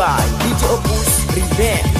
by DJ Opus Revenge